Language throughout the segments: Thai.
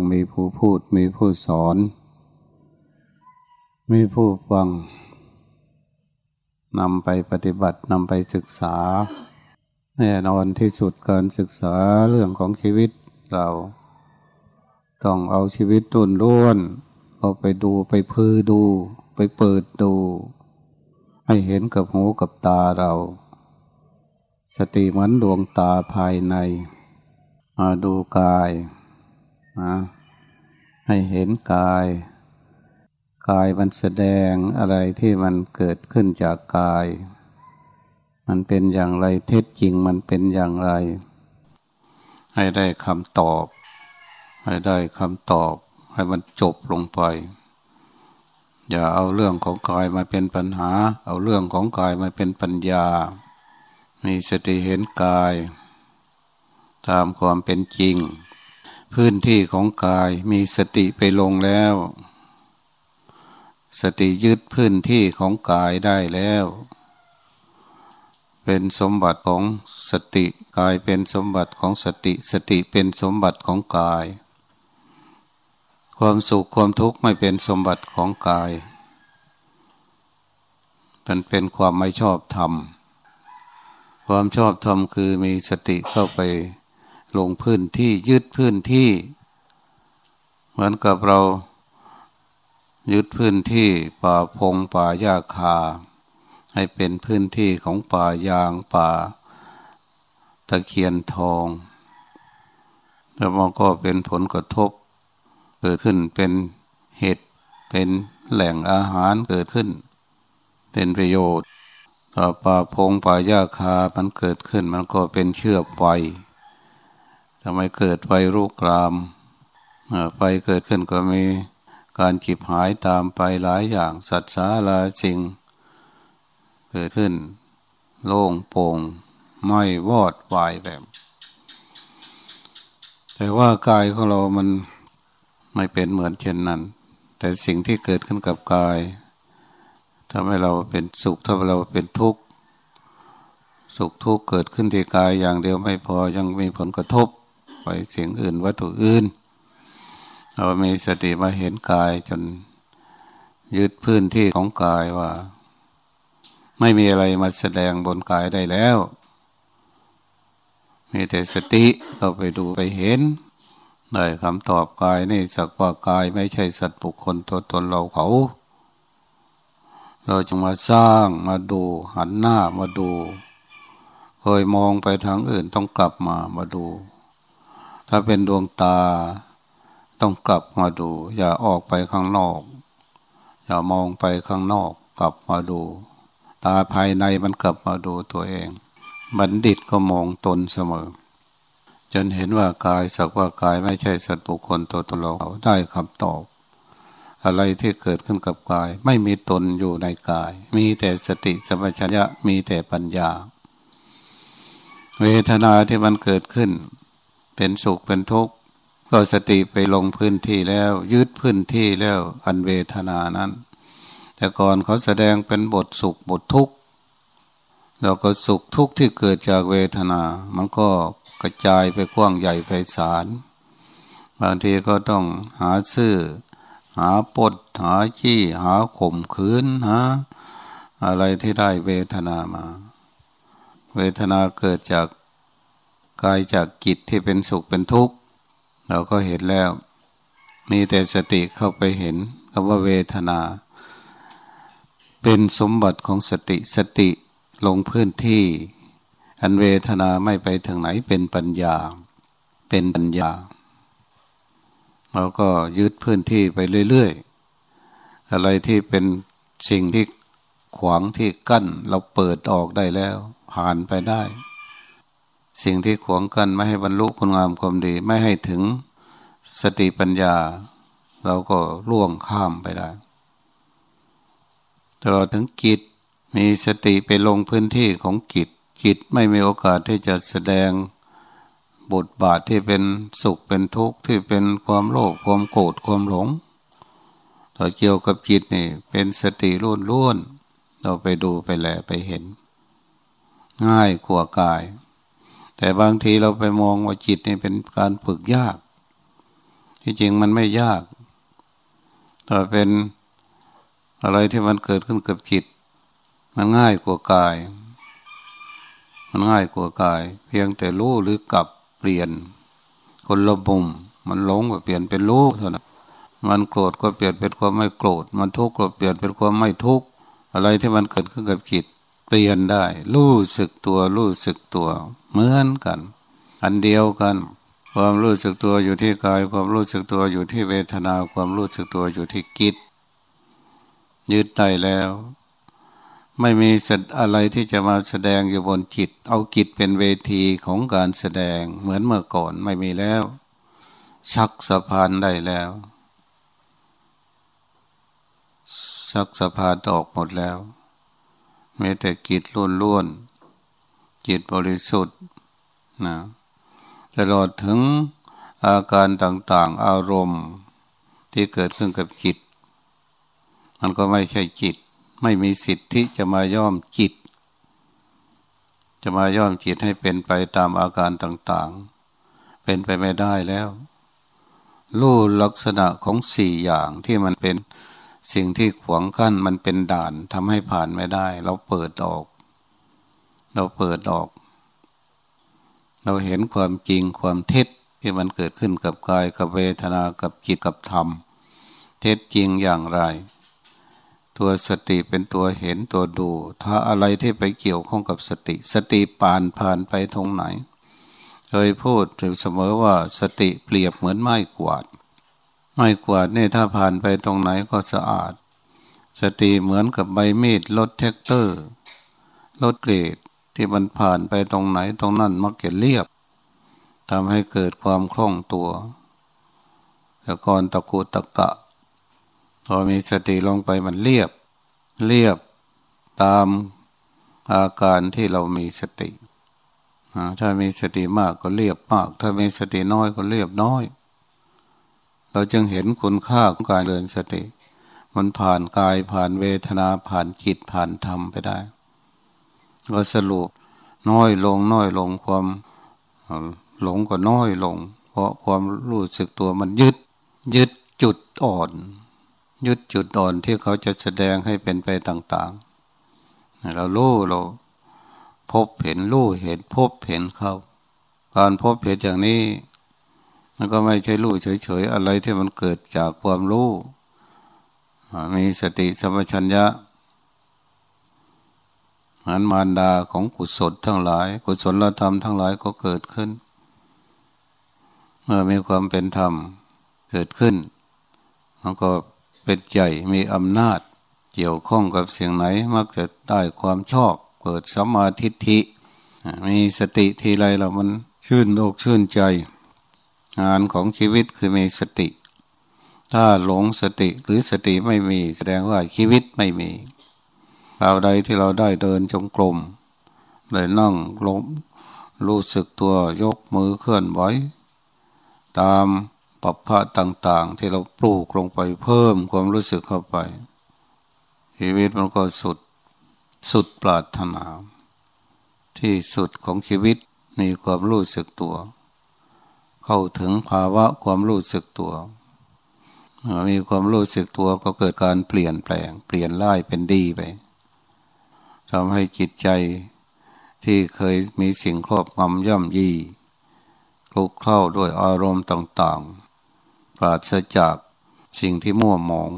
ยังมีผู้พูดมีผู้สอน มีผู้ฟังนำไปปฏิบัตินำไปศึกษา แน่นอนที่สุดการศึกษาเรื่องของชีวิตเรา ต้องเอาชีวิตตุนล้วนเอาไปดูไปพือดู ไปเปิดดู ให้เห็นกับหูกับตาเรา สติเหมือนดวงตาภายในมาดูกายนะ ให้เห็นกาย กายมันแสดงอะไรที่มันเกิดขึ้นจากกาย มันเป็นอย่างไรเท็จจริงมันเป็นอย่างไร ให้ได้คำตอบ ให้ได้คำตอบ ให้มันจบลงไป อย่าเอาเรื่องของกายมาเป็นปัญหา เอาเรื่องของกายมาเป็นปัญญา มีสติเห็นกาย ตามความเป็นจริง พื้นที่ของกายมีสติไปลงแล้ว สติยึดพื้นที่ของกายได้แล้ว เป็นสมบัติของสติกายเป็นสมบัติของสติ สติเป็นสมบัติของกาย ความสุขความทุกข์ไม่เป็นสมบัติของกาย มันเป็นความไม่ชอบธรรมความชอบธรรมคือมีสติเข้าไป ลงพื้นที่ยึดพื้นที่ เหมือนกับเรา ยึดพื้นที่ป่าพงป่าหญ้าคา ให้เป็นพื้นที่ของป่ายางป่า ตะเคียนทองแล้วมันก็เป็นผลกระทบ เกิดขึ้นเป็นเห็ดเป็นแหล่งอาหารเกิดขึ้น เป็นประโยชน์ต่ป่าพงป่าหญ้าคา มันเกิดขึ้นมันก็เป็นเชื้อไฟำไมเกิดไฟรุกรามไฟเกิดขึ้นก็มีการจิบหายตามไปหลายอย่างสัตว์สาราสิ่ง เกิดขึ้น โล่งโป่งไม่วอดวายแบบแต่ว่ากายของเรามันไม่เป็นเหมือนเช่นนั้น แต่สิ่งที่เกิดขึ้นกับกายทำให้เราเป็นสุขทำให้เราเป็นทุกข์ สุขทุกข์เกิดขึ้นที่กายอย่างเดียวไม่พอยังมีผลกระทบ สียงอื่นวัตถุอื่น เรามีสติมาเห็นกายจนยึดพื้นที่ของกายว่า ไม่มีอะไรมาแสดงบนกายได้แล้ว มีแต่สติเราไปดูไปเห็นได้คำตอบกายนี่สักว่ากายไม่ใช่สัตว์บุคคลตัวตนเราเขา เราจึงมาสร้างมาดูหันหน้ามาดู เคยมองไปทางอื่นต้องกลับมามาดู ถ้าเป็นดวงตาต้องกลับมาดู อย่าออกไปข้างนอก อย่ามองไปข้างนอก กลับมาดู ตาภายในมันกลับมาดูตัวเอง บัณฑิตก็มองตนเสมอ จนเห็นว่ากายสักว่ากายไม่ใช่สัตว์บุคคลตัวตนเราได้คำตอบ อะไรที่เกิดขึ้นกับกาย ไม่มีตนอยู่ในกาย มีแต่สติสัมปชัญญะมีแต่ปัญญา เวทนาที่มันเกิดขึ้น เป็นสุขเป็นทุกข์ก็สติไปลงพื้นที่แล้ว ยึดพื้นที่แล้ว อันเวทนานั้น แต่ก่อนเขาแสดงเป็นบทสุขบททุกข์เราก็สุขทุกข์ที่เกิดจากเวทนา มันก็กระจายไปกว้างใหญ่ไพศาลบางทีก็ต้องหาซื่อหาปดหาขี้หาข่มขืนหาอะไรที่ได้เวทนามา เวทนาเกิดจาก กายจากกิจที่เป็นสุขเป็นทุกข์เราก็เห็นแล้ว มีแต่สติเข้าไปเห็นคำว่าเวทนา เป็นสมบัติของสติสติลงพื้นที่ อันเวทนาไม่ไปถึงไหนเป็นปัญญา เป็นปัญญาเราก็ยึดพื้นที่ไปเรื่อยๆ อะไรที่เป็นสิ่งที่ขวางที่กั้น เราเปิดออกได้แล้ว ผ่านไปได้ สิ่งที่ขวางกันไม่ให้บรรลุคุณงามความดี ไม่ให้ถึงสติปัญญา เราก็ล่วงข้ามไปได้ตลอดถึงกิจมีสติไปลงพื้นที่ของกิจกิจไม่มีโอกาสที่จะแสดงบทบาทที่เป็นสุขเป็นทุกข์ที่เป็นความโลภความโกรธความหลงเราเกี่ยวกับจิตนี่เป็นสติล้วนล้วนเราไปดูไปแลไปเห็น ง่ายกว่ากาย แต่บางทีเราไปมองว่าจิตนี่เป็นการฝึกยาก ที่จริงมันไม่ยากแต่เป็นอะไรที่มันเกิดขึ้นกับจิต มันง่ายกว่ากาย มันง่ายกว่ากาย เพียงแต่รู้หรือกลับเปลี่ยน คนละมุมมันหลงก็เปลี่ยนเป็นรู้เท่านั้นมันโกรธก็เปลี่ยนเป็นความไม่โกรธ มันทุกข์ก็เปลี่ยนเป็นความไม่ทุกข์ อะไรที่มันเกิดขึ้นกับจิต เปลี่ยนได้ รู้สึกตัว รู้สึกตัว เหมือนกัน อันเดียวกัน ความรู้สึกตัวอยู่ที่กาย ความรู้สึกตัวอยู่ที่เวทนา ความรู้สึกตัวอยู่ที่กิจยึดได้แล้ว ไม่มีสัตอะไรที่จะมาแสดงอยู่บนจิต เอาจิตเป็นเวทีของการแสดงเหมือนเมื่อก่อนไม่มีแล้ว ชักสะพานได้แล้ว ชักสะพานออกหมดแล้ว มีแต่กิจล้วนล้วนจิตบริสุทธิ์นะตลอดถึงอาการต่างๆ อารมณ์ที่เกิดขึ้นกับจิต มันก็ไม่ใช่จิต ไม่มีสิทธิ์ที่จะมาย่อมจิต จะมาย่อมจิตให้เป็นไปตามอาการต่างๆ เป็นไปไม่ได้แล้ว รู้ลักษณะของสี่อย่างที่มันเป็น สิ่งที่ขวางกั้นมันเป็นด่านทำให้ผ่านไม่ได้ เราเปิดออก เราเปิดออก เราเห็นความจริงความเท็จที่มันเกิดขึ้นกับกายกับเวทนากับจิตกับธรรม เท็จจริงอย่างไร ตัวสติเป็นตัวเห็นตัวดู ถ้าอะไรที่ไปเกี่ยวข้องกับสติ สติปานผ่านไปตรงไหน เคยพูดถึงเสมอว่าสติเปรียบเหมือนไม้กวาด ไม้กวาดนี่ถ้าผ่านไปตรงไหนก็สะอาด สติเหมือนกับใบมีดรถแท็กเตอร์รถเกรดที่มันผ่านไปตรงไหนตรงนั้นมักจะเรียบทำให้เกิดความคล่องตัว แต่ก่อนตะกูตะกะ พอมีสติลงไปมันเรียบ เรียบตามอาการที่เรามีสติ ถ้ามีสติมากก็เรียบมาก ถ้ามีสติน้อยก็เรียบน้อย เราจึงเห็นคุณค่าของการเดินสติ มันผ่านกายผ่านเวทนาผ่านจิตผ่านธรรมไปได้ ก็สรุปน้อยลงน้อยลงความหลงก็น้อยลง เพราะความรู้สึกตัวมันยึด ยึดจุดอ่อน ยึดจุดอ่อนที่เขาจะแสดงให้เป็นไปต่างๆเรารู้เราพบเห็นรู้เห็นพบเห็นเขาการพบเห็นอย่างนี้ มันก็ไม่ใช่รู้เฉยๆอะไรที่มันเกิดจากความรู้มีสติสัมปชัญญะหันมารดาของกุศลทั้งหลาย กุศลธรรมทั้งหลายก็เกิดขึ้น เมื่อมีความเป็นธรรมเกิดขึ้นมันก็เป็นใหญ่มีอำนาจ เกี่ยวข้องกับเสียงไหน มักจะได้ความชอบ เกิดสัมมาทิฏฐิมีสติทีไรเรามันชื่นอกชื่นใจ งานของชีวิตคือมีสติ ถ้าหลงสติหรือสติไม่มีแสดงว่าชีวิตไม่มีคราวใดที่เราได้เดินจงกรมเลยนั่งล้มรู้สึกตัวยกมือเคลื่อนไหวตามปัปพะต่าง ๆ ที่เราปลูกลงไปเพิ่มความรู้สึกเข้าไป ชีวิตมันก็สุดสุดปรารถนา ที่สุดของชีวิตมีความรู้สึกตัว เข้าถึงภาวะความรู้สึกตัวมีความรู้สึกตัวก็เกิดการเปลี่ยนแปลง เปลี่ยนร้ายเป็นดีไปทำให้จิตใจที่เคยมีสิ่งครอบงำย่ำยีคลุกเข้าด้วยอารมณ์ต่างๆ ปราศจากสิ่งที่มั่วหมอง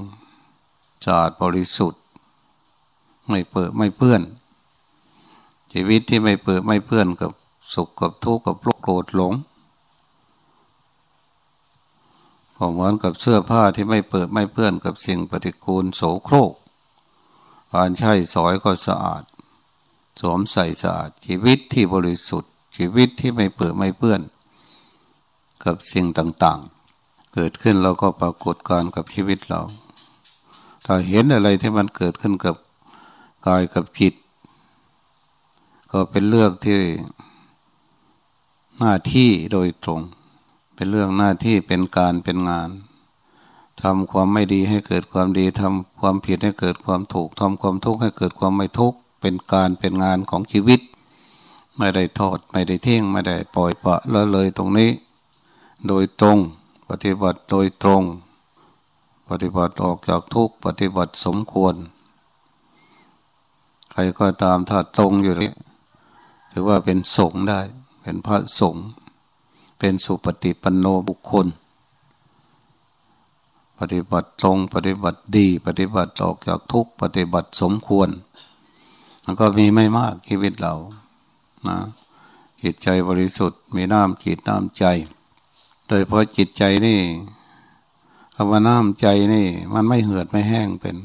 จาดบริสุทธิ์ ไม่เปิดไม่เพื่อน ชีวิตที่ไม่เปิดไม่เพื่อนกับสุขกับทุกข์กับโลกโกรธหลง ก็เหมือนกับเสื้อผ้าที่ไม่เปิดไม่เปื้อนกับสิ่งปฏิกูลโสโครก การใช้สอยก็สะอาด สวมใส่สะอาดชีวิตที่บริสุทธิ์ ชีวิตที่ไม่เปิดไม่เปื้อน กับสิ่งต่างๆ เกิดขึ้นเราก็ปรากฏการกับชีวิตเรา ถ้าเห็นอะไรที่มันเกิดขึ้นกับกายกับจิต ก็เป็นเรื่องที่หน้าที่โดยตรง เป็นเรื่องหน้าที่เป็นการเป็นงานทำความไม่ดีให้เกิดความดีทำความผิดให้เกิดความถูกทำความทุกข์ให้เกิดความไม่ทุกข์เป็นการเป็นงานของชีวิต ไม่ได้ทอดไม่ได้เที่ยงไม่ได้ปล่อยปะละเลยตรงนี้ โดยตรงปฏิบัติโดยตรง ปฏิบัติออกจากทุกปฏิบัติสมควร ใครก็ตามถ้าตรงอยู่นี่ถือว่าเป็นสงได้ เป็นพระสงฆ์ เป็นสุปฏิปันโนบุคคล ปฏิบัติตรงปฏิบัติดี ปฏิบัติออกจากทุกปฏิบัติสมควรมันก็มีไม่มากชีวิตเรานะจิตใจบริสุทธิ์มีน้ำจิตน้ำใจ โดยเพราะจิตใจนี่คำว่าน้ำใจนี่ มันไม่เหือดไม่แห้งเป็น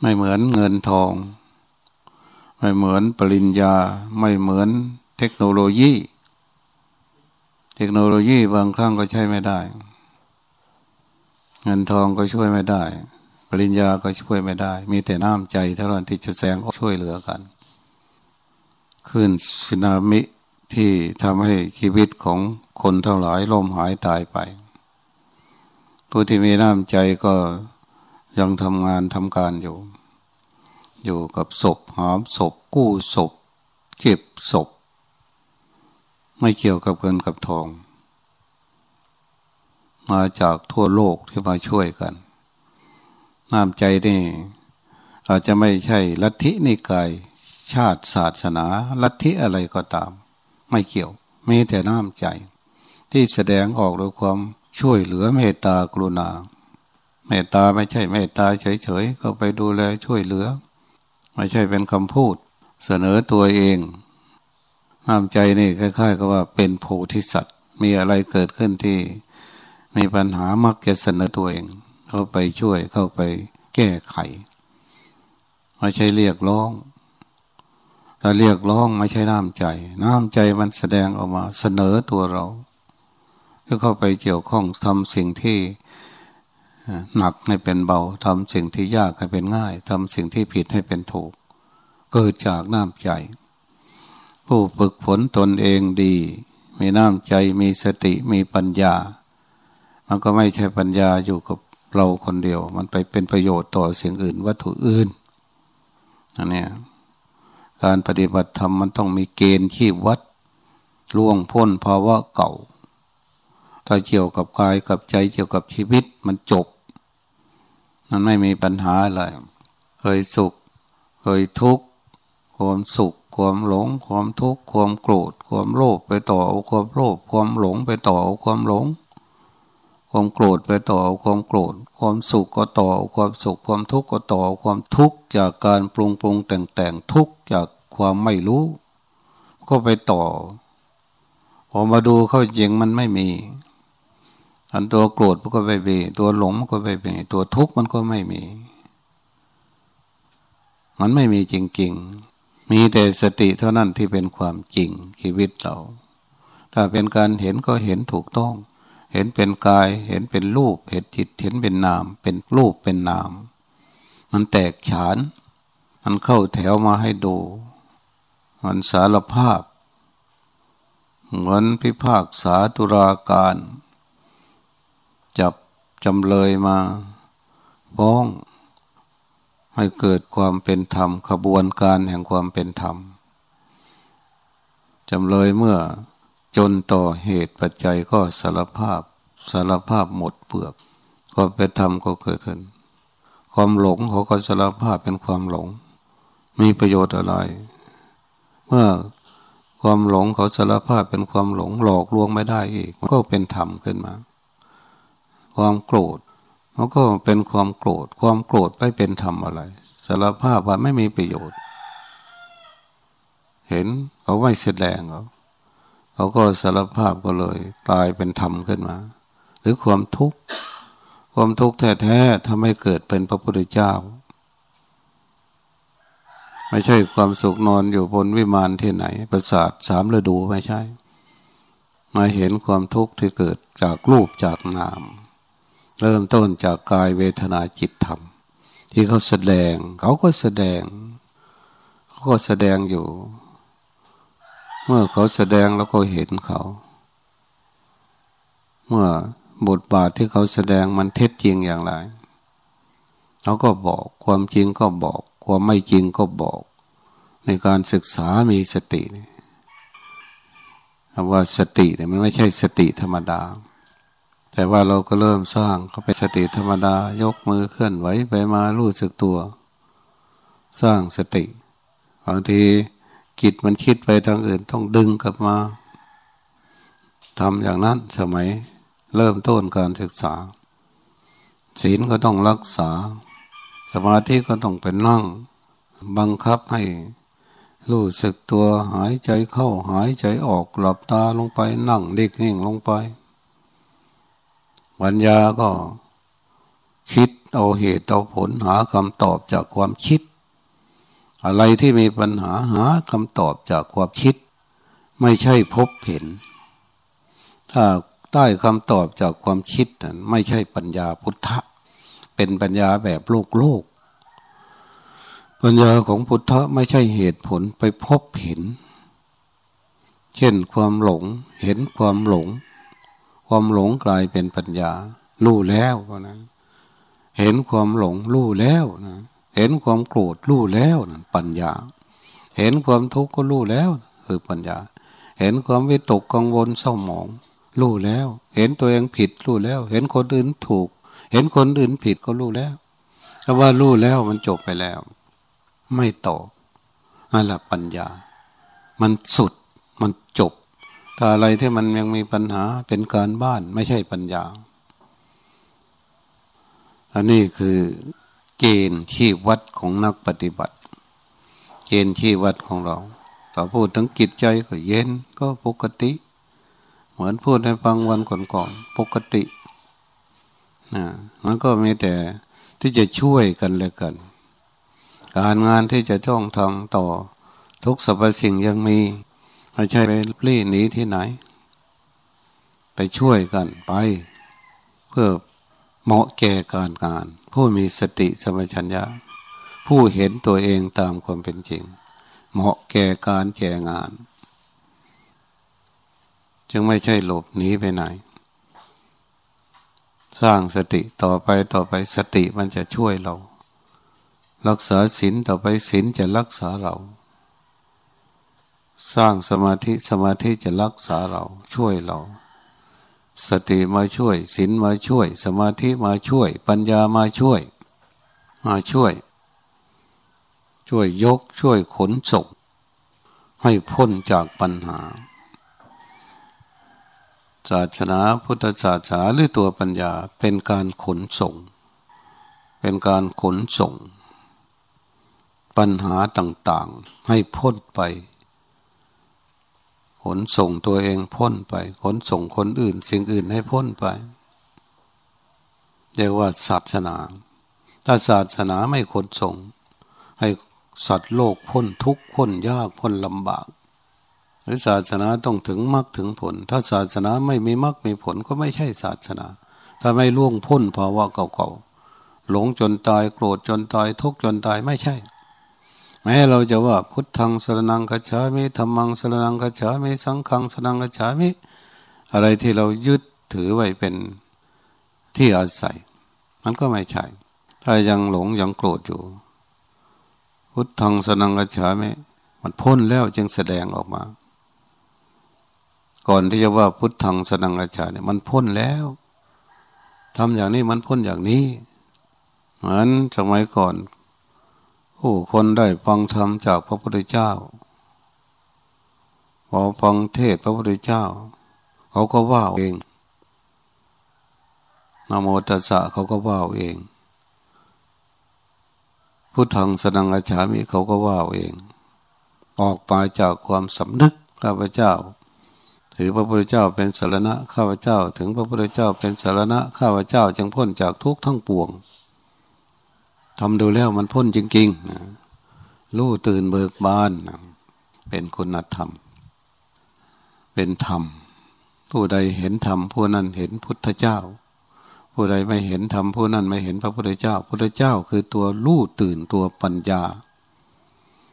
ไม่เหมือนเงินทอง ไม่เหมือนปริญญา ไม่เหมือนเทคโนโลยี เทคโนโลยีบางครั้งก็ใช้ไม่ได้ เงินทองก็ช่วยไม่ได้ ปริญญาก็ช่วยไม่ได้ มีแต่น้ำใจเท่านั้นที่จะแสงช่วยเหลือกันขึ้นสึนามิที่ทำให้ชีวิตของคนทั้งหลายล่มหายตายไป ผู้ที่มีน้ำใจก็ยังทำงานทำการอยู่ อยู่กับศพหามศพกู้ศพเก็บศพ ไม่เกี่ยวกับเงินกับทอง มาจากทั่วโลกที่มาช่วยกันน้ำใจนี่อาจจะไม่ใช่ลัทธินิกายชาติศาสนา ลัทธิอะไรก็ตาม ไม่เกี่ยวมีแต่น้ำใจ ที่แสดงออกโดยความช่วยเหลือเมตตากรุณา เมตตาไม่ใช่เมตตาเฉยๆก็ไปดูแลช่วยเหลือ ไม่ใช่เป็นคำพูด เสนอตัวเอง น้ำใจนี่คล้ายๆกับว่าเป็นโพธิสัตว์ มีอะไรเกิดขึ้นที่มีปัญหามักจะเสนอตัวเอง เข้าไปช่วยเข้าไปแก้ไข ไม่ใช่เรียกร้องถ้าเรียกร้องไม่ใช่น้ำใจ น้ำใจมันแสดงออกมาเสนอตัวเราเพื่อเข้าไปเกี่ยวข้องทำสิ่งที่หนักให้เป็นเบาทำสิ่งที่ยากให้เป็นง่ายทำสิ่งที่ผิดให้เป็นถูก เกิดจากน้ำใจ ผู้ฝึกฝนตนเองดี มีน้ำใจมีสติมีปัญญา มันก็ไม่ใช่ปัญญาอยู่กับเราคนเดียว มันไปเป็นประโยชน์ต่อสิ่งอื่น วัตถุอื่นอันนี้การปฏิบัติธรรมมันต้องมีเกณฑ์ที่วัดล่วงพ้นภาวะเก่า ถ้าเกี่ยวกับกายกับใจเกี่ยวกับชีวิตมันจบ มันไม่มีปัญหาอะไร เคยสุข เคยทุกข์ความสุข ความหลง ความทุกข์ความโกรธ ความโลภไปต่อเอาความโลภความหลงไปต่อเอาความหลง ความโกรธไปต่อเอาความโกรธ ความสุขก็ต่อความสุข ความทุกข์ก็ต่อความทุกข์จากการปรุงปรุงแต่งแต่งทุกข์จากความไม่รู้ ก็ไปต่อ พอมาดูเข้าจริงมันไม่มีอันตัวโกรธมันก็ไม่มีตัวหลงมันก็ไม่มีตัวทุกข์มันก็ไม่มี มันไม่มีจริงๆ มีแต่สติเท่านั้นที่เป็นความจริงชีวิตเรา ถ้าเป็นการเห็นก็เห็นถูกต้อง เห็นเป็นกาย เห็นเป็นรูป เห็นจิต เห็นเป็นนาม เป็นรูปเป็นนาม มันแตกฉาน มันเข้าแถวมาให้ดู มันสารภาพ เหมือนพิพากษาตุลาการ จับจำเลยมาฟ้อง ให้เกิดความเป็นธรรมขบวนการแห่งความเป็นธรรมจำเลยเมื่อจนต่อเหตุปัจจัยก็สารภาพสารภาพหมดเปลือกก็เป็นธรรมก็เกิดขึ้น ความหลงเขาก็สารภาพเป็นความหลง มีประโยชน์อะไร เมื่อความหลงเขาสารภาพเป็นความหลงหลอกลวงไม่ได้อีกก็เป็นธรรมขึ้นมา ความโกรธ มันก็เป็นความโกรธ ความโกรธไม่เป็นธรรมอะไรสารภาพว่าไม่มีประโยชน์ เห็นเขาไม่แสดงเขาเขาก็สารภาพก็เลยกลายเป็นธรรมขึ้นมา หรือความทุกข์ความทุกข์แท้ๆทำให้เกิดเป็นพระพุทธเจ้า ไม่ใช่ความสุขนอนอยู่บนวิมานที่ไหน ประสาทสามฤดูไม่ใช่ มาเห็นความทุกข์ที่เกิดจากรูปจากนาม เริ่มต้นจากกายเวทนาจิตธรรม ที่เขาแสดง เขาก็แสดง เขาก็แสดงอยู่ เมื่อเขาแสดงแล้วก็เห็นเขา เมื่อบทบาทที่เขาแสดงมันเท็จจริงอย่างไรเขาก็บอกความจริงก็บอก ความไม่จริงก็บอก ในการศึกษามีสติคำว่าสติเนี่ยมันไม่ใช่สติธรรมดา แต่ว่าเราก็เริ่มสร้างเขาเป็นสติธรรมดายกมือเคลื่อนไหวไปมารู้สึกตัว สร้างสติบางทีจิตมันคิดไปทางอื่นต้องดึงกลับมาทำอย่างนั้นสมัยเริ่มต้นการศึกษา ศีลก็ต้องรักษา สมาธิก็ต้องเป็นนั่ง บังคับให้รู้สึกตัวหายใจเข้าหายใจออกหลับตาลงไปนั่งเด็กนิ่งลงไป ปัญญาก็คิดเอาเหตุเอาผลหาคำตอบจากความคิด อะไรที่มีปัญหาหาคำตอบจากความคิด ไม่ใช่พบเห็น ถ้าได้คำตอบจากความคิดนั้นไม่ใช่ปัญญาพุทธะ เป็นปัญญาแบบโลกโลก ปัญญาของพุทธะไม่ใช่เหตุผลไปพบเห็น เช่นความหลงเห็นความหลง ความหลงกลายเป็นปัญญา รู้แล้วนะเห็นความหลงรู้แล้วนะเห็นความโกรธรู้แล้วนะปัญญา เห็นความทุกข์ก็รู้แล้ว คือปัญญา เห็นความวิตกกังวลเศร้าหมองรู้แล้ว เห็นตัวเองผิดรู้แล้ว เห็นคนอื่นถูก เห็นคนอื่นผิดก็รู้แล้วถ้าว่ารู้แล้วมันจบไปแล้ว ไม่ต่อนั่นแหละปัญญา มันสุดมันจบ ถ้าอะไรที่มันยังมีปัญหาเป็นการบ้านไม่ใช่ปัญญา อันนี้คือเกณฑ์ที่วัดของนักปฏิบัติ เกณฑ์ที่วัดของเราถ้าพูดถึงจิตใจก็เย็นก็ปกติ เหมือนพูดในฟังวันก่อนๆปกตินะมันก็มีแต่ที่จะช่วยกันเลยกัน การงานที่จะจ้องทำต่อทุกสรรพสิ่งยังมี ไม่ใช่ไปปลี้หนีที่ไหน ไปช่วยกันไป เพื่อเหมาะแก่การงาน ผู้มีสติสมัชัญญาผู้เห็นตัวเองตามความเป็นจริง เหมาะแก่การแก่งาน จึงไม่ใช่หลบหนีไปไหน สร้างสติต่อไปต่อไปสติมันจะช่วยเรา รักษาศีลต่อไปศีลจะรักษาเรา สร้างสมาธิสมาธิจะรักษาเราช่วยเรา สติมาช่วยศีลมาช่วย สมาธิมาช่วย ปัญญามาช่วย มาช่วย ช่วยยกช่วยขนส่งให้พ้นจากปัญหา ศาสนาพุทธศาสนาหรือตัวปัญญาเป็นการขนส่ง เป็นการขนส่ง ปัญหาต่างๆ ให้พ้นไป ขนส่งตัวเองพ้นไป ขนส่งคนอื่น สิ่งอื่นให้พ้นไป เรียกว่าศาสนา ถ้าศาสนาไม่ขนส่ง ให้สัตว์โลกพ้นทุกข์พ้นยากพ้นลำบากหรือศาสนาต้องถึงมรรคถึงผล ถ้าศาสนาไม่มีมรรคมีผลก็ไม่ใช่ศาสนา ถ้าไม่ล่วงพ้นภาวะเก่าๆหลงจนตายโกรธจนตายทุกข์จนตายไม่ใช่ แม้เราจะว่าพุทธังสรนังกัจฉามิธรรมังสรนังกัจฉามิสังฆังสรนังกัจฉามิอะไรที่เรายึดถือไว้เป็นที่อาศัย มันก็ไม่ใช่ถ้ายังหลงยังโกรธอยู่ พุทธังสนังกัจฉามิมันพ้นแล้วจึงแสดงออกมา ก่อนที่จะว่าพุทธังสนังกัจฉาเนี่ยมันพ้นแล้วทำอย่างนี้มันพ้นอย่างนี้เหมือนสมัยก่อน ผู้คนได้ฟังธรรมจากพระพุทธเจ้า พอฟังเทศพระพุทธเจ้า เขาก็ว่าเองนโมตัสสะเขาก็ว่าเองพุทธังสนังอาชามิเขาก็ว่าเอง ออกมาจากความสำนึกข้าพเจ้า ถือพระพุทธเจ้าเป็นสารณะข้าพเจ้า ถึงพระพุทธเจ้าเป็นสารณะข้าพเจ้าจึงพ้นจากทุกข์ทั้งปวง ทำดูแล้วมันพ้นจริงๆรู้ตื่นเบิกบาน เป็นคุณธรรม เป็นธรรม ผู้ใดเห็นธรรมผู้นั้นเห็นพุทธเจ้า ผู้ใดไม่เห็นธรรมผู้นั้นไม่เห็นพระพุทธเจ้า พุทธเจ้าคือตัวรู้ตื่นตัวปัญญา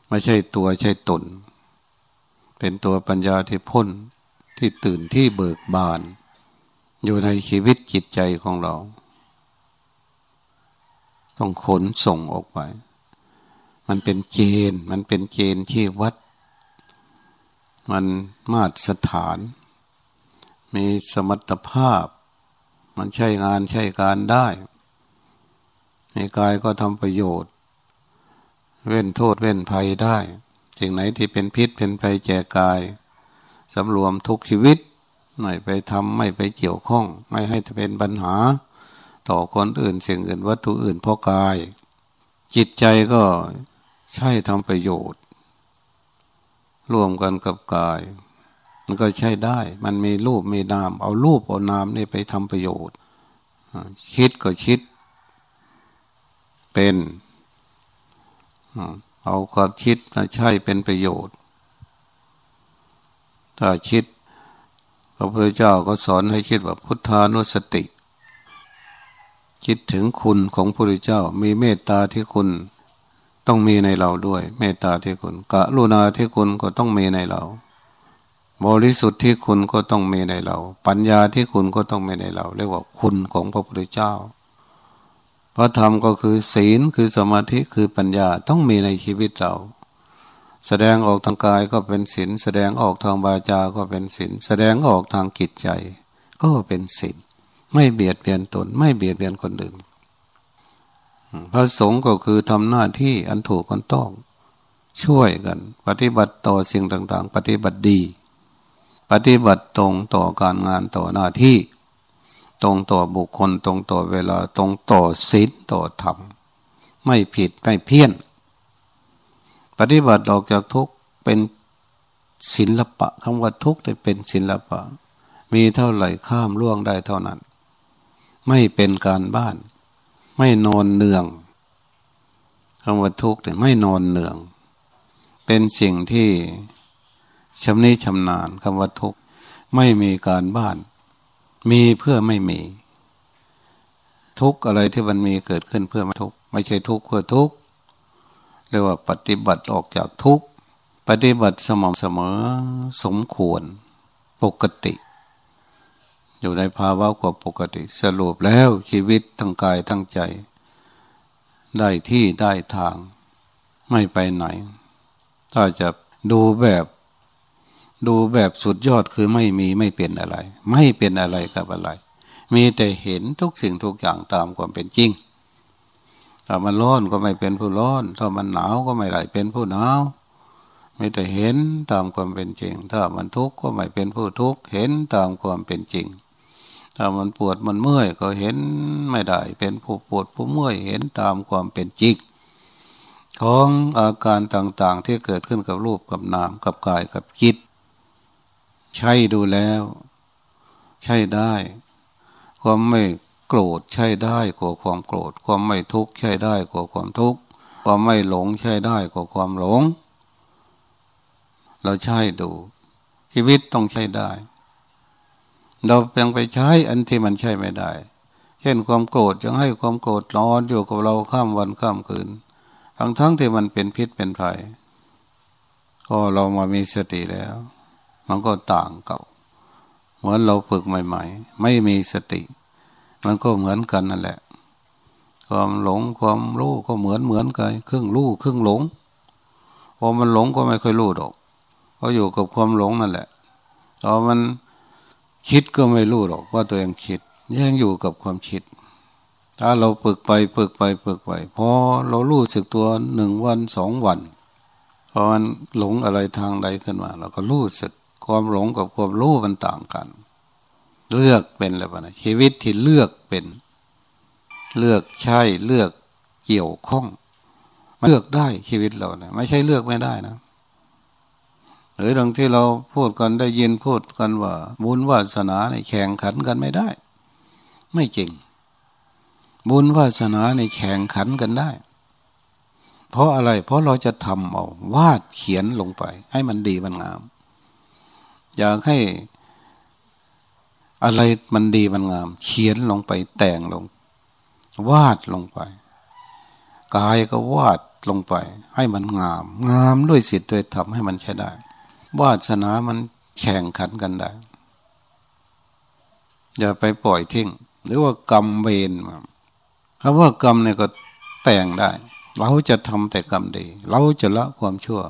ไม่ใช่ตัวใช่ตน เป็นตัวปัญญาที่พ้นที่ตื่นที่เบิกบาน อยู่ในชีวิตจิตใจของเรา ต้องขนส่งออกไป มันเป็นเกณฑ์ มันเป็นเกณฑ์ที่วัด มันมาตรสถาน มีสมรรถภาพ มันใช้งานใช้การได้ ในกายก็ทำประโยชน์ เว้นโทษเว้นภัยได้สิ่งไหนที่เป็นพิษเป็นภัยแก่กายสำรวมทุกชีวิตไม่ไปทำไม่ไปเกี่ยวข้อง ไม่ให้เป็นปัญหา ต่อคนอื่นสิ่งอื่นวัตถุอื่นเพราะกาย จิตใจก็ใช่ทำประโยชน์ ร่วมกันกับกาย มันก็ใช่ได้ มันมีรูปมีนาม เอารูปเอานามนี่ไปทำประโยชน์คิดก็คิด เป็นเอาความคิดมาใช้เป็นประโยชน์ ถ้าคิดพระพุทธเจ้าก็สอนให้คิดว่าพุทธานุสติ คิดถึงคุณของพระพุทธเจ้า มีเมตตาที่คุณต้องมีในเราด้วย เมตตาที่คุณกะรุณาที่คุณก็ต้องมีในเรา บริสุทธิ์ที่คุณก็ต้องมีในเรา ปัญญาที่คุณก็ต้องมีในเรา เรียกว่าคุณของพระพุทธเจ้า พระธรรมก็คือศีลคือสมาธิคือปัญญาต้องมีในชีวิตเราแสดงออกทางกายก็เป็นศีลแสดงออกทางบาจาก็เป็นศีลแสดงออกทางจิตใจ ก็เป็นศีล ไม่เบียดเบียนตน ไม่เบียดเบียนคนอื่นพระสงฆ์ก็คือทำหน้าที่อันถูกกันต้อง ช่วยกัน ปฏิบัติต่อสิ่งต่าง ๆ ปฏิบัติดี ปฏิบัติตรงต่อการงานต่อหน้าที่ ตรงต่อบุคคลตรงต่อเวลาตรงต่อศีลต่อธรรมไม่ผิดไม่เพี้ยน ปฏิบัติออกจากทุกเป็นศิลปะคำว่าทุกได้เป็นศิลปะ มีเท่าไหร่ข้ามล่วงได้เท่านั้น ไม่เป็นการบ้าน ไม่นอนเนืองคำว่าทุกเนี่ยไม่นอนเนือง เป็นสิ่งที่ชำนิชำนาญคำว่าทุกข์ไม่มีการบ้าน มีเพื่อไม่มี ทุกอะไรที่มันมีเกิดขึ้นเพื่อไม่ทุกไม่ใช่ทุกเพื่อทุกเรียกว่าปฏิบัติออกจากทุกข์ปฏิบัติสม่ำเสมอสมควร ปกติ อยู่ในภาวะกว่าปกติ สรุปแล้วชีวิตทั้งกายทั้งใจ ได้ที่ได้ทาง ไม่ไปไหน ถ้าจะดูแบบ ดูแบบสุดยอดคือไม่มีไม่เป็นอะไร ไม่เป็นอะไรกับอะไร มีแต่เห็นทุกสิ่งทุกอย่างตามความเป็นจริงถ้ามันร้อนก็ไม่เป็นผู้ร้อน ถ้ามันหนาวก็ไม่ได้เป็นผู้หนาวไม่แต่เห็นตามความเป็นจริง ถ้ามันทุกข์ก็ไม่เป็นผู้ทุกข์ เห็นตามความเป็นจริง ถ้ามันปวดมันเมื่อยก็เห็นไม่ได้ เป็นผู้ปวดผู้เมื่อยเห็นตามความเป็นจริงของอาการต่างๆที่เกิดขึ้นกับรูปกับนามกับกายกับจิต ใช่ดูแล้ว ใช่ได้ ความไม่โกรธใช่ได้กว่าความโกรธ ความไม่ทุกข์ใช่ได้กว่าความทุกข์ความไม่หลงใช่ได้กว่าความหลง เราใช้ดู ชีวิตต้องใช้ได้ เราเพียงไปใช้อันที่มันใช่ไม่ได้ เช่นความโกรธยังให้ความโกรธนอนอยู่กับเราข้ามวันข้ามคืน ทั้งทั้งที่มันเป็นพิษเป็นภัย ก็เรามามีสติแล้ว มันก็ต่างเก่า เหมือนเราฝึกใหม่ ๆ ไม่มีสติ มันก็เหมือนกันนั่นแหละ ความหลงความรู้ก็เหมือนเหมือนกัน ครึ่งรู้ครึ่งหลง พอมันหลงก็ไม่ค่อยรู้ดอก เพราะอยู่กับความหลงนั่นแหละพอมัน คิดก็ไม่รู้หรอกว่าตัวเองคิดยังอยู่กับความคิด ถ้าเราฝึกไปฝึกไปฝึกไปพอเรารู้สึกตัวหนึ่งวันสองวันพอมันหลงอะไรทางใดขึ้นมา เราก็รู้สึกความหลงกับความรู้มันต่างกัน เลือกเป็นอะไรบ้างชีวิตที่เลือกเป็น เลือกใช่เลือกเกี่ยวข้องเลือกได้ชีวิตเราเนะไม่ใช่เลือกไม่ได้นะ หรือตรงที่เราพูดกันได้ยินพูดกันว่า บุญวาสนาในแข่งขันกันไม่ได้ ไม่จริง บุญวาสนาในแข่งขันกันได้ เพราะอะไร เพราะเราจะทำเอาวาดเขียนลงไป ให้มันดีมันงาม อยากให้อะไรมันดีมันงาม เขียนลงไปแต่งลง วาดลงไปกายก็วาดลงไป ให้มันงาม งามด้วยสิทธิ์ด้วยธรรมให้มันใช้ได้ วาสนามันแข่งขันกันได้ อย่าไปปล่อยทิ้งหรือว่ากรรมเวรคำว่ากรรมเนี่ยก็แต่งได้ เราจะทำแต่กรรมดี เราจะละความชั่ว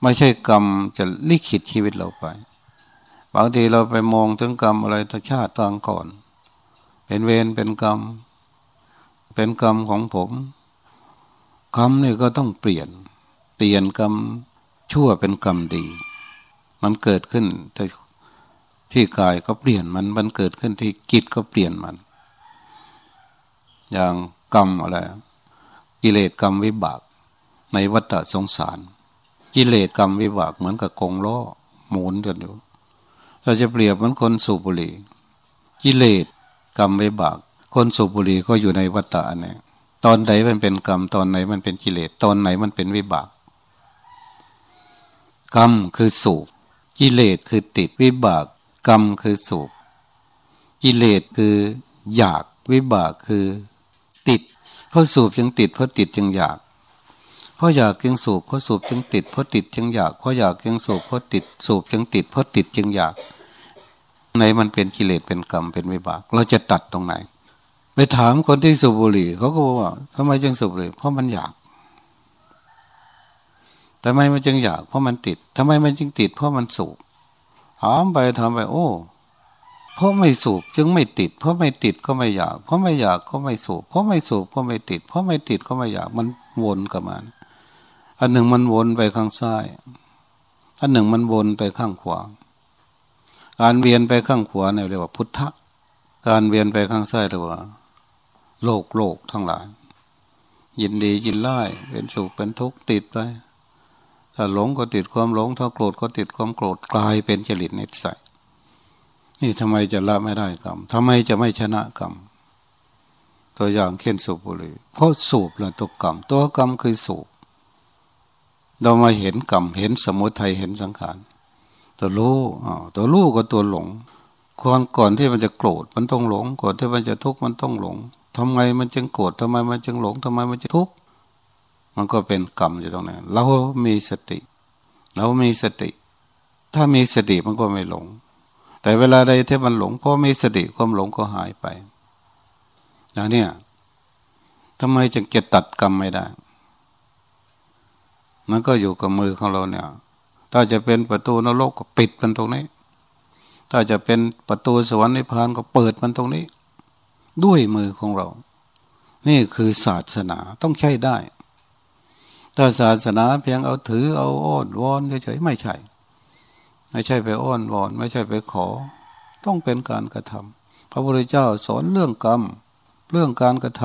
ไม่ใช่กรรมจะลิขิตชีวิตเราไป บางทีเราไปมองถึงกรรมอะไรทชาติตางก่อน เป็นเวรเป็นกรรม เป็นกรรมของผมกรรมนี่ก็ต้องเปลี่ยน เปลี่ยนกรรม ชั่วเป็นกรรมดี มันเกิดขึ้นแต่ที่กายก็เปลี่ยนมัน มันเกิดขึ้นที่กิจก็เปลี่ยนมัน อย่างกรรมอะไร กิเลสกรรมวิบาก ในวัฏสงสาร กิเลสกรรมวิบากเหมือนกับกงล้อหมุนกันอยู่ เราจะเปรียบเหมือนคนสูบบุหรี่ กิเลสกรรมวิบาก คนสูบบุหรี่ก็อยู่ในวัฏฏะเนี่ยตอนไหนมันเป็นกรรม ตอนไหนมันเป็นกิเลส ตอนไหนมันเป็นวิบาก กรรมคือสูบกิเลสคือติดวิบาก กรรมคือสูบกิเลสคืออยากวิบากคือ ติดเพราะสูบจึงติดเพราะติดจึงอยากเพราะอยากจึงสูบเพราะสูบจึงติดเพราะติดจึงอยากเพราะอยากจึงสูบเพราะติดสูบจึงติดเพราะติดจึงอยาก ในมันเป็นกิเลสเป็นกรรมเป็นวิบาก เราจะตัดตรงไหน ไปถามคนที่สูบบุหรี่เขาก็บอกว่าทำไมจึงสูบบุหรี่เพราะมันอยาก ทำไมมันจึงอยากเพราะมันติดทำไมมันจึงติดเพราะมันสูบถามไปทำไป โอ้เพราะไม่สูบจึงไม่ติด เพราะไม่ติดก็ไม่อยาก เพราะไม่อยากก็ไม่สูบ เพราะไม่สูบก็ไม่ติด เพราะไม่ติดก็ไม่อยากมันวนกับมัน อันหนึ่งมันวนไปข้างซ้าย อันหนึ่งมันวนไปข้างขวา การเวียนไปข้างขวาเนี่ยเรียกว่าพุทธะ การเวียนไปข้างซ้ายเรียกว่า โลกโลกทั้งหลาย ยินดียินไล่เป็นสุขเป็นทุกข์ติดไป ถ้าหลงก็ติดความหลง ถ้าโกรธก็ติดความโกรธกลายเป็นจริตนิสัยนี่ทำไมจะละไม่ได้กรรมทำไมจะไม่ชนะกรรมตัวอย่างเข่นสูบบุหรี่เพราะสูบแล้วตัวกรรม ตัวกรรมคือสูบเรามาเห็นกรรมเห็นสมุทัยเห็นสังขารตัวรู้ตัวรู้ก็ตัวหลงก่อนก่อนที่มันจะโกรธมันต้องหลงก่อนที่มันจะทุกข์มันต้องหลงทำไงมันจึงโกรธทำไมมันจึงหลงทำไมมันจะทุกข์ มันก็เป็นกรรมอยู่ตรงนั้นเรามีสติ เรามีสติ ถ้ามีสติมันก็ไม่หลง แต่เวลาใดที่มันหลงเพราะมีสติความหลงก็หายไปอย่างนี้ทำไมจึงเก็ตัดกรรมไม่ได้ มันก็อยู่กับมือของเราเนี่ย ถ้าจะเป็นประตูนรกก็ปิดมันตรงนี้ ถ้าจะเป็นประตูสวรรค์นิพพานก็เปิดมันตรงนี้ ด้วยมือของเรา นี่คือศาสนาต้องใช้ได้ ถ้าศาสนาเพียงเอาถือเอาอ้อนวอนเฉยๆไม่ใช่ ไม่ใช่ไปอ้อนวอน ไม่ใช่ไปขอ ต้องเป็นการกระทำพระพุทธเจ้าสอนเรื่องกรรม เรื่องการกระท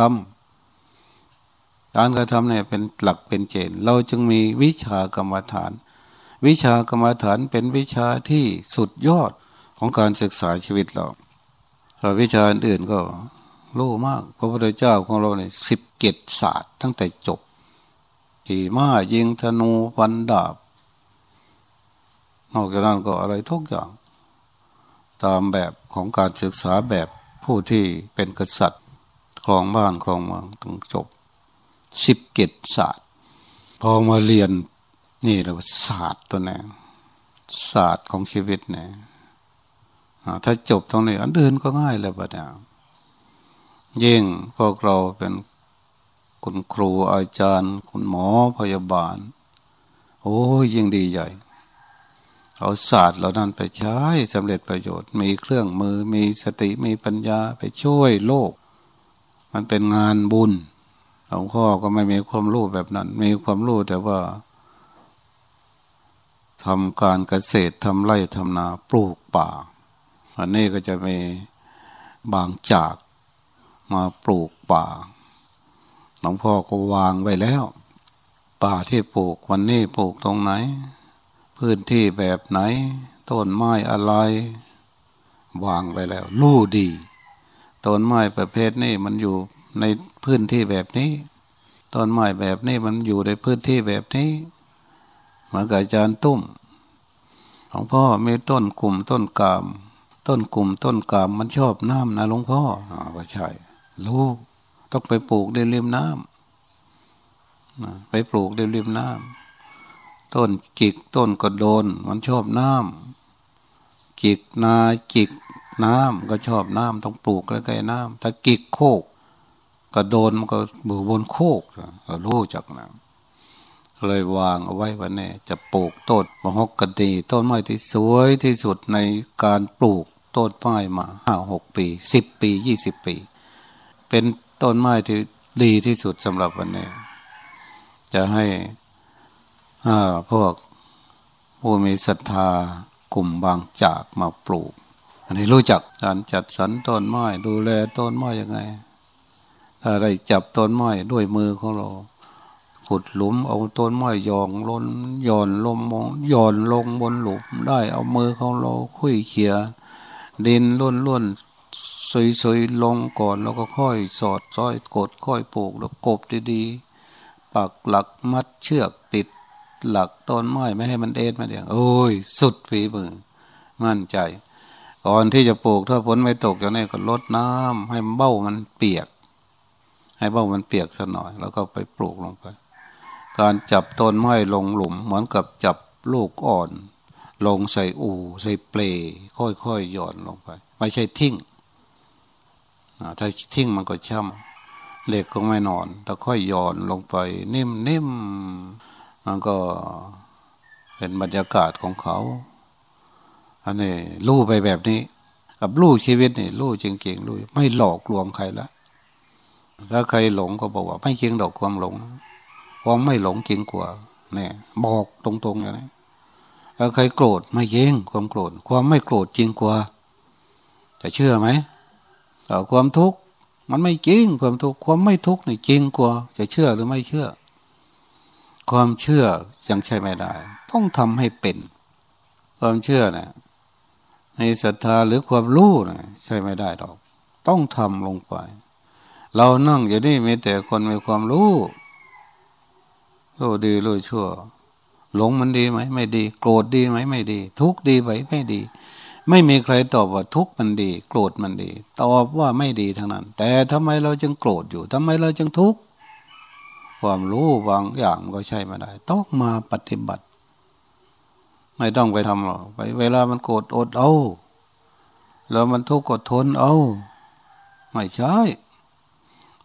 ำการกระทำเนี่ยเป็นหลักเป็นเจน เราจึงมีวิชากรรมฐาน วิชากรรมฐานเป็นวิชาที่สุดยอดของการศึกษาชีวิตเราแต่วิชาอื่นก็รู้มาก พระพุทธเจ้าของเราเนี่ยสิบเกตศาสตร์ตั้งแต่จบ ขี่ม้ายิงธนูฟันดาบ นอกจากนั้นก็อะไรทุกอย่าง ตามแบบของการศึกษาแบบผู้ที่เป็นกษัตริย์ครองบ้านครองเมืองต้องจบสิบเกตศาสตร์ พอมาเรียนนี่เราศาสตร์ตัวนี้ศาสตร์ของชีวิตเนี่ยถ้าจบตรงนี้อันเดินก็ง่ายเลยปะเนี่ยยิ่งพวกเราเป็น คุณครูอาจารย์ คุณหมอพยาบาล โอ้ยิ่งดีใหญ่ เอาศาสตร์เหล่านั้นไปใช้สำเร็จประโยชน์ มีเครื่องมือมีสติมีปัญญาไปช่วยโลก มันเป็นงานบุญหลวงพ่อก็ไม่มีความรู้แบบนั้น มีความรู้แต่ว่าทำการเกษตรทำไร่ทำนาปลูกป่า อันนี้ก็จะมีบางจากมาปลูกป่า หลวงพ่อก็วางไว้แล้ว ป่าที่ปลูกวันนี้ปลูกตรงไหน พื้นที่แบบไหน ต้นไม้อะไร วางไปแล้ว รู้ดี ต้นไม้ประเภทนี้มันอยู่ในพื้นที่แบบนี้ ต้นไม้แบบนี้มันอยู่ในพื้นที่แบบนี้เหมือนกับอาจารย์ตุ้มหลวงพ่อมีต้นกลุ่มต้นกาม ต้นกลุ่มต้นกามมันชอบน้ำนะหลวงพ่ออ่าว่าใช่รู้ ต้องไปปลูกในริมน้ำไปปลูกในริมน้ำต้นกิกต้นกระโดน มันชอบน้ำกิกนากิกน้ำก็ชอบน้ำต้องปลูกใกล้ๆน้ำถ้ากิกโคกก็โดนมันก็บือบนโคกเรารู้จักนะเลยวางเอาไว้วันนี้จะปลูกต้นมะฮอกกดีต้นไม้ที่สวยที่สุดในการปลูกต้นไม้มาห้าหกปีสิบปียี่สิบปี เป็น ต้นไม้ที่ดีที่สุดสำหรับวันนี้ จะให้พวกผู้มีศรัทธากลุ่มบางจากมาปลูก อันนี้รู้จักการจัดสรรต้นไม้ดูแลต้นไม้ยังไง ถ้าได้จับต้นไม้ด้วยมือของเรา ขุดหลุมเอาต้นไม้ยองล้นย่อนลมมองย่อนลงบนหลุมได้เอามือของเราคุยเขียดินล้นล้น สวยๆลงก่อนแล้วก็ค่อยสอดซ้อยกดค่อยปลูกแล้วกบดีๆ ปักหลักมัดเชือกติดหลักต้นไม้ไม่ให้มันเอ็นมาเดียวโอ้ย สุดฝีมือ มั่นใจ ก่อนที่จะปลูกถ้าฝนไม่ตกอย่างนี้ก็ลดน้ำให้เบ้ามันเปียก ให้เบ้ามันเปียกสักหน่อย แล้วก็ไปปลูกลงไป การจับต้นไม้ลงหลุม เหมือนกับจับลูกอ่อน ลงใส่อู่ใส่เปลค่อยๆหย่อนลงไป ไม่ใช่ทิ้ง ถ้าทิ้งมันก็ช่ำเหล็กก็ไม่นอนถ้าค่อยหย่อนลงไป นิ่มๆมันก็เป็นบรรยากาศของเขา อันนี้รู้ไปแบบนี้ กับรู้ชีวิตนี่รู้จริงๆรู้ไม่หลอกลวงใครละถ้าใครหลงก็บอกว่า ไม่จริงดอกความหลงความไม่หลงจริงกว่าเนี่ยบอกตรงๆอย่างนี้ถ้าใครโกรธไม่เย่งความโกรธ ความไม่โกรธจริงกว่าจะเชื่อไหม ความทุกข์มันไม่จริง ความทุกข์ความไม่ทุกข์นี่จริงกว่าจะเชื่อหรือไม่เชื่อ ความเชื่อยังใช่ไม่ได้ ต้องทำให้เป็น ความเชื่อนะในศรัทธาหรือความรู้นะใช่ไม่ได้หรอก ต้องทำลงไป เรานั่งอยู่นี่มีแต่คนมีความรู้รู้ดีรู้ชั่ว หลงมันดีไหมไม่ดี โกรธดีไหมไม่ดี ทุกข์ดีไหมไม่ดี ไม่มีใครตอบว่าทุกมันดี โกรธมันดี ตอบว่าไม่ดีทั้งนั้น แต่ทำไมเราจึงโกรธอยู่ทำไมเราจึงทุกข์ความรู้บางอย่างก็ใช่ไม่ได้ ต้องมาปฏิบัติ ไม่ต้องไปทำหรอกไปเวลามันโกรธอดเอา แล้วมันทุกข์กดทนเอา ไม่ใช่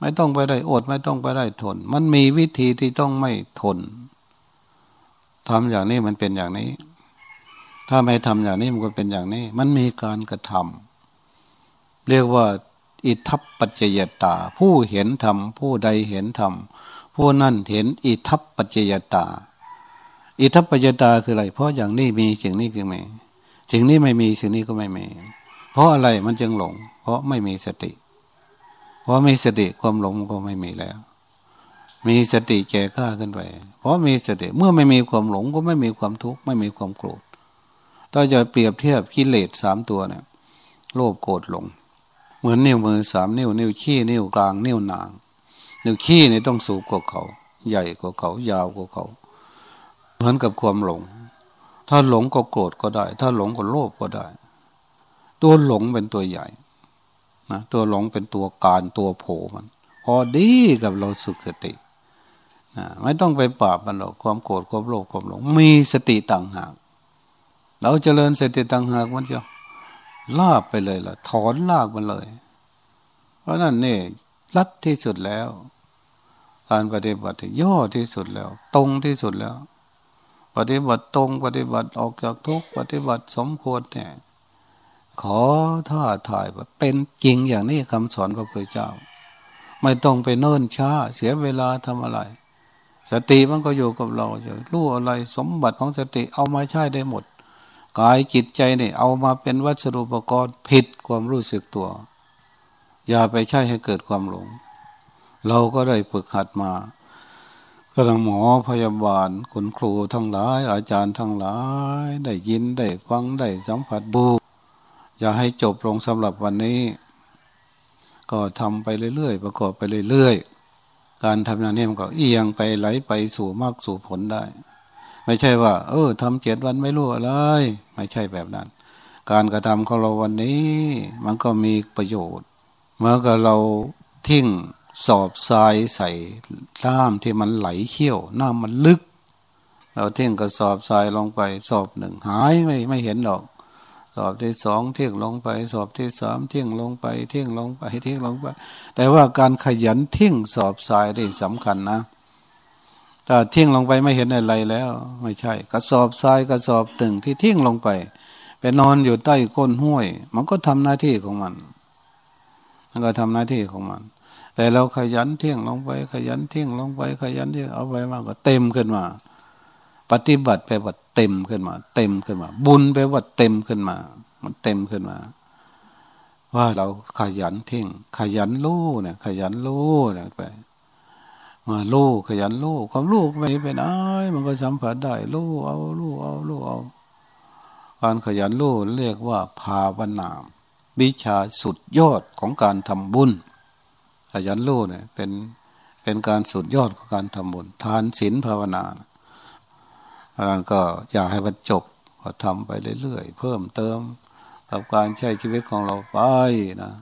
ไม่ต้องไปได้อด ไม่ต้องไปได้ทน มันมีวิธีที่ต้องไม่ทนทำอย่างนี้มันเป็นอย่างนี้ ถ้าไม่ทำอย่างนี้มันก็เป็นอย่างนี้ มันมีการกระทำเรียกว่า อิทัปปัจจยตา ผู้เห็นธรรมผู้ใดเห็นธรรมผู้นั่นเห็นอิทัปปัจจยตา อิทัปปัจจยตาคืออะไร เพราะอย่างนี้มีสิ่งนี้คือไม่สิ่งนี้ไม่มีสิ่งนี้ก็ไม่มี เพราะอะไรมันจึงหลง เพราะไม่มีสติ เพราะมีสติความหลงก็ไม่มีแล้ว มีสติแก่ข้าขึ้นไปเพราะมีสติเมื่อไม่มีความหลงก็ไม่มีความทุกข์ไม่มีความโกรธ ถ้าจะเปรียบเทียบกิเลสสามตัวเนี่ยโลภโกรธหลง เหมือนนิ้วมือสามนิ้ว นิ้วขี้นิ้วกลาง นิ้วนาง นิ้วขี้นี่ต้องสูงกว่าเขา ใหญ่กว่าเขา ยาวกว่าเขา เหมือนกับความหลง ถ้าหลงก็โกรธก็ได้ ถ้าหลงก็โลภก็ได้ ตัวหลงเป็นตัวใหญ่นะตัวหลงเป็นตัวการตัวโผมัน พอดีกับเราสุขสตินะไม่ต้องไปปราบมันหรอกความโกรธความโลภความหลง มีสติต่างหาก เราเจริญสติต่างหากมันจะลาบไปเลยล่ะ ถอนลากมันเลย เพราะนั่นนี่ลัดที่สุดแล้ว การปฏิบัติย่อที่สุดแล้ว ตรงที่สุดแล้ว ปฏิบัติตรงปฏิบัติออกจากทุกปฏิบัติสมควรเนี่ยขอท่าถ่ายว่าเป็นจริงอย่างนี้คำสอนพระพุทธเจ้า ไม่ต้องไปเนิ่นช้า เสียเวลาทำอะไร สติมันก็อยู่กับเราจะรู้อะไรสมบัติของสติเอามาใช้ได้หมด กายจิตใจเนี่ยเอามาเป็นวัสดุอุปกรณ์ผิดความรู้สึกตัว อย่าไปใช้ให้เกิดความหลง เราก็ได้ฝึกหัดมากระหมอพยาบาลคุณครูทั้งหลาย อาจารย์ทั้งหลาย ได้ยินได้ฟังได้สัมผัสดู อย่าให้จบลงสำหรับวันนี้ ก็ทำไปเรื่อยๆ ประกอบไปเรื่อยๆ การทำอย่างนี้มันก็เอียงไปไหลไปสู่มากสู่ผลได้ ไม่ใช่ว่า เออทำเจ็ดวันไม่รู้อะไร ไม่ใช่แบบนั้น การกระทำของเราวันนี้ มันก็มีประโยชน์ เมื่อกับเราทิ้งสอบทรายใส่น้ำที่มันไหลเขี้ยวน้ำมันลึก เราเท่งกระสอบทรายลงไป สอบหนึ่งหายไม่ไม่เห็นหรอก สอบที่สองเที่ยงลงไป สอบที่สามเที่ยงลงไปเที่ยงลงไปเที่ยงลงไป แต่ว่าการขยันเที่ยงสอบสายนี่สำคัญนะ ถ้าเที่ยงลงไปไม่เห็นอะไรแล้ว ไม่ใช่ กระสอบทรายกระสอบตึงที่เที่ยงลงไป ไปนอนอยู่ใต้ก้นห้วย มันก็ทำหน้าที่ของมัน มันก็ทำหน้าที่ของมัน แต่เราขยันเที่ยงลงไป ขยันเที่ยงลงไป ขยันเที่ยงเอาไปมากก็เต็มขึ้นมา ปฏิบัติไปว่าเต็มขึ้นมา เต็มขึ้นมา บุญไปว่าเต็มขึ้นมา มันเต็มขึ้นมาว่าเราขยันเที่ยงขยันรู้เนี่ยขยันรู้เนี่ยไป มาลู่ขยันลู่ความลู่ไม่เป็นไอ้มันก็สัมผัสได้ลู่เอาลู่เอาลู่เอา การขยันลู่เรียกว่าภาวนาวิชาสุดยอดของการทำบุญ ขยันลู่เนี่ยเป็นเป็นการสุดยอดของการทำบุญ ทานศีลภาวนาอันนั้นก็อยากให้มันจบก็ทำไปเรื่อยๆเพิ่มเติมกับการใช้ชีวิตของเราไปนะ